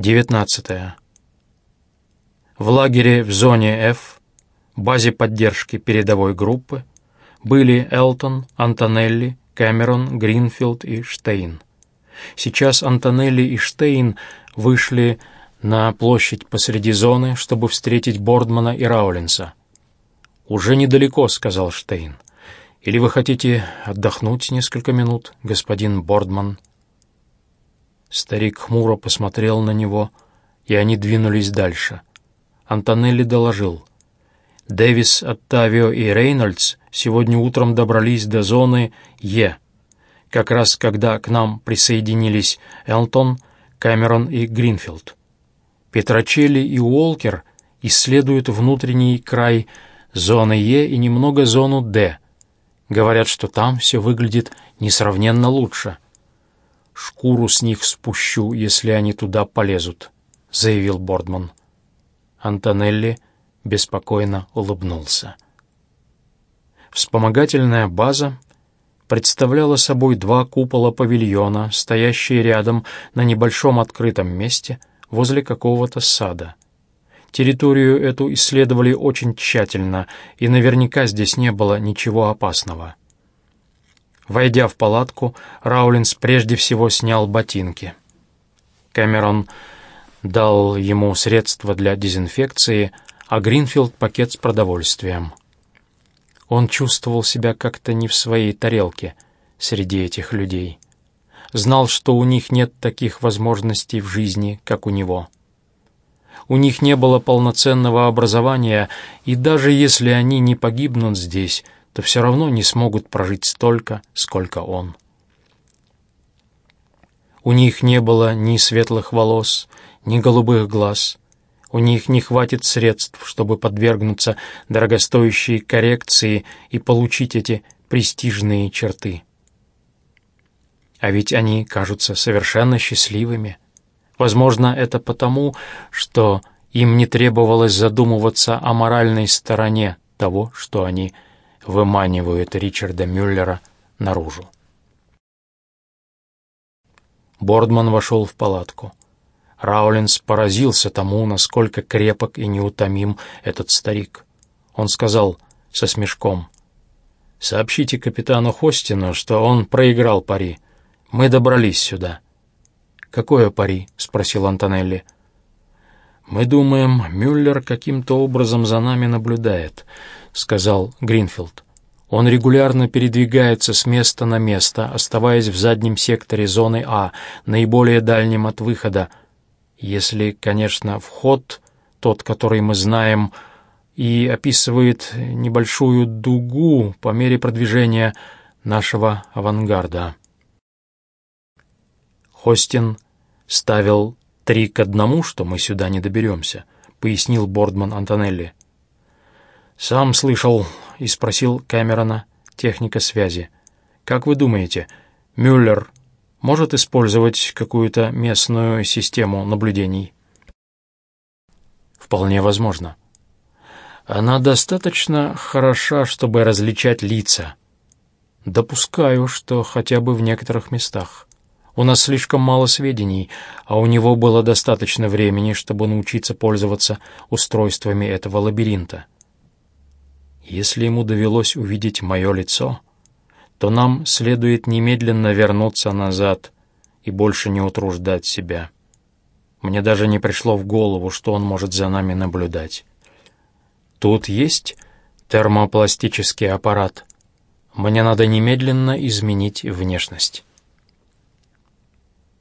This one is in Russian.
19. В лагере в зоне F, базе поддержки передовой группы, были Элтон, Антонелли, Кэмерон, Гринфилд и Штейн. Сейчас Антонелли и Штейн вышли на площадь посреди зоны, чтобы встретить Бордмана и Раулинса. «Уже недалеко», — сказал Штейн. «Или вы хотите отдохнуть несколько минут, господин Бордман?» Старик хмуро посмотрел на него, и они двинулись дальше. Антонелли доложил. Дэвис, Оттавио и Рейнольдс сегодня утром добрались до зоны Е, как раз когда к нам присоединились Элтон, Кэмерон и Гринфилд. Петрочелли и Уолкер исследуют внутренний край зоны Е и немного зону Д. Говорят, что там все выглядит несравненно лучше. «Шкуру с них спущу, если они туда полезут», — заявил Бордман. Антонелли беспокойно улыбнулся. Вспомогательная база представляла собой два купола павильона, стоящие рядом на небольшом открытом месте возле какого-то сада. Территорию эту исследовали очень тщательно, и наверняка здесь не было ничего опасного. Войдя в палатку, Раулинс прежде всего снял ботинки. Кэмерон дал ему средства для дезинфекции, а Гринфилд — пакет с продовольствием. Он чувствовал себя как-то не в своей тарелке среди этих людей. Знал, что у них нет таких возможностей в жизни, как у него. У них не было полноценного образования, и даже если они не погибнут здесь — то все равно не смогут прожить столько, сколько он. У них не было ни светлых волос, ни голубых глаз. У них не хватит средств, чтобы подвергнуться дорогостоящей коррекции и получить эти престижные черты. А ведь они кажутся совершенно счастливыми. Возможно, это потому, что им не требовалось задумываться о моральной стороне того, что они выманивают Ричарда Мюллера наружу. Бордман вошел в палатку. Раулинс поразился тому, насколько крепок и неутомим этот старик. Он сказал со смешком, «Сообщите капитану Хостину, что он проиграл пари. Мы добрались сюда». «Какое пари?» — спросил Антонелли. «Мы думаем, Мюллер каким-то образом за нами наблюдает. — сказал Гринфилд. Он регулярно передвигается с места на место, оставаясь в заднем секторе зоны А, наиболее дальнем от выхода. Если, конечно, вход, тот, который мы знаем, и описывает небольшую дугу по мере продвижения нашего авангарда. Хостин ставил три к одному, что мы сюда не доберемся, пояснил Бордман Антонелли. «Сам слышал и спросил Кэмерона, техника связи. Как вы думаете, Мюллер может использовать какую-то местную систему наблюдений?» «Вполне возможно. Она достаточно хороша, чтобы различать лица. Допускаю, что хотя бы в некоторых местах. У нас слишком мало сведений, а у него было достаточно времени, чтобы научиться пользоваться устройствами этого лабиринта». Если ему довелось увидеть мое лицо, то нам следует немедленно вернуться назад и больше не утруждать себя. Мне даже не пришло в голову, что он может за нами наблюдать. Тут есть термопластический аппарат. Мне надо немедленно изменить внешность.